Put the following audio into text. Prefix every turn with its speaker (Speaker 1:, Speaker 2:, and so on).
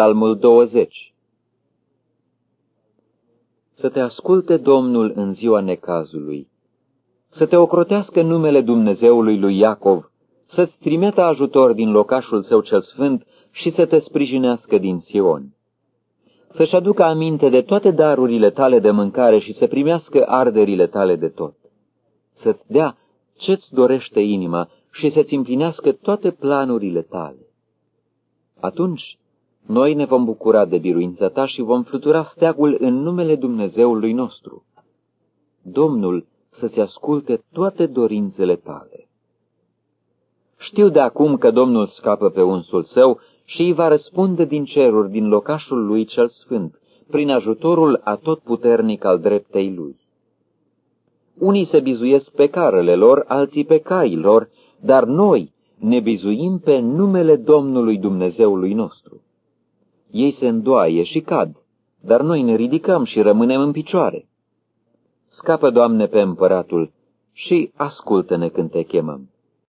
Speaker 1: Psalmul 20 Să te asculte Domnul în ziua necazului, să te ocrotească numele Dumnezeului lui Iacov, să-ți trimetă ajutor din locașul său cel sfânt și să te sprijinească din Sion. Să-și aducă aminte de toate darurile tale de mâncare și să primească arderile tale de tot. Să-ți dea ce-ți dorește inima și să-ți împlinească toate planurile tale. Atunci noi ne vom bucura de biruința ta și vom flutura steagul în numele Dumnezeului nostru. Domnul să-ți asculte toate dorințele tale. Știu de acum că Domnul scapă pe unsul său și îi va răspunde din ceruri, din locașul lui cel sfânt, prin ajutorul atotputernic al dreptei lui. Unii se bizuiesc pe carele lor, alții pe caii lor, dar noi ne bizuim pe numele Domnului Dumnezeului nostru. Ei se îndoaie și cad, dar noi ne ridicăm și rămânem în picioare. Scapă, Doamne, pe împăratul și ascultă-ne când te chemăm.